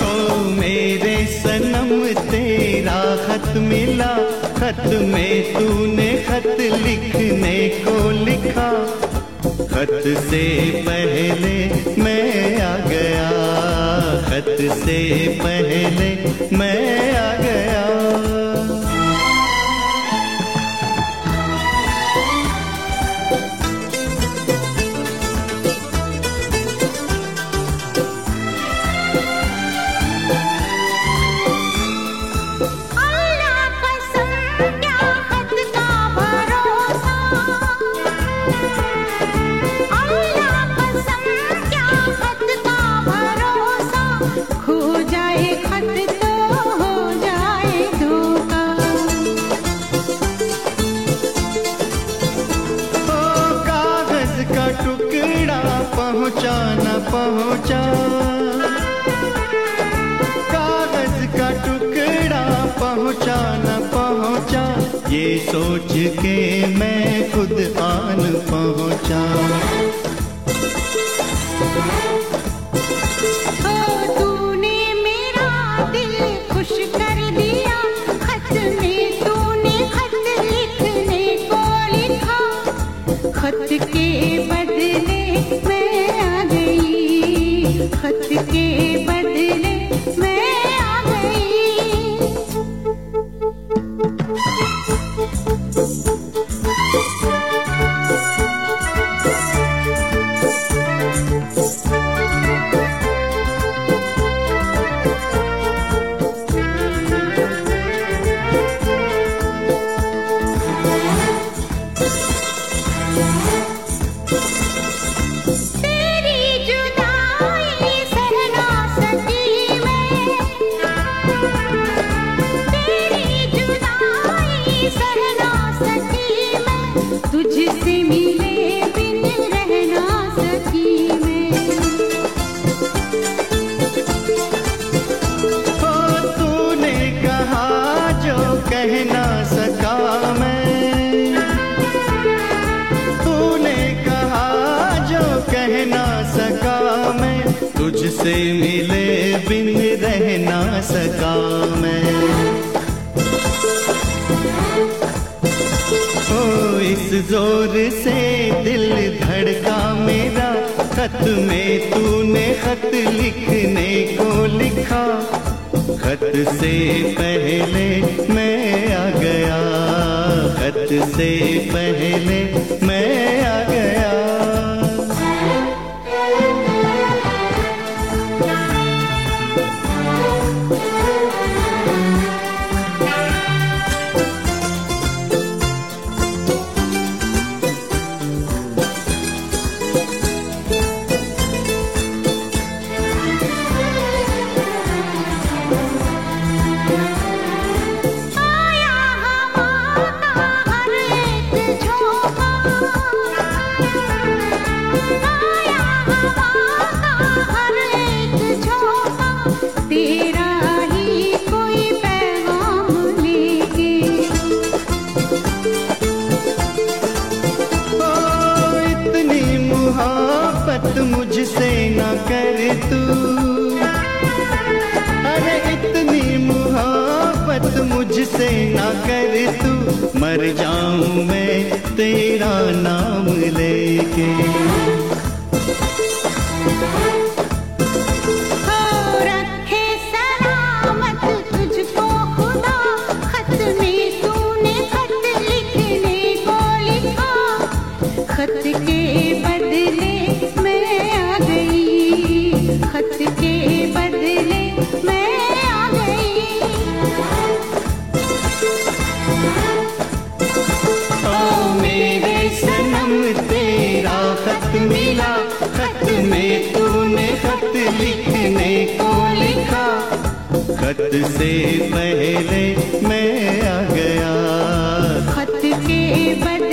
तो मेरे सनऊ तेरा खत मिला, खत में तूने खत लिखने को लिखा। खत से पहले मैं आ गया, खत से पहले मैं आ गया। पहुँचा न पहुँचा। कागज़ का टुकड़ा पहुँचा पहुँचा। ये सोच के मैं खुद आन जो कहना सका मैं। तूने कहा, जो कहना सका मैं, तुझसे मिले बिन रहना सका मैं। इस ज़ोर से दिल धड़का मेरा, खत में तूने खत लिखने को लिखा। खत से पहले मैं आ गया। खत से पहले तू। अरे इतनी मोहब्बत मुझसे ना कर तू। मर जाऊँ मैं तेरा नाम लेके। तुम्हें तूने खत लिखने को लिखा। खत से पहले मैं आ गया। खत के बदले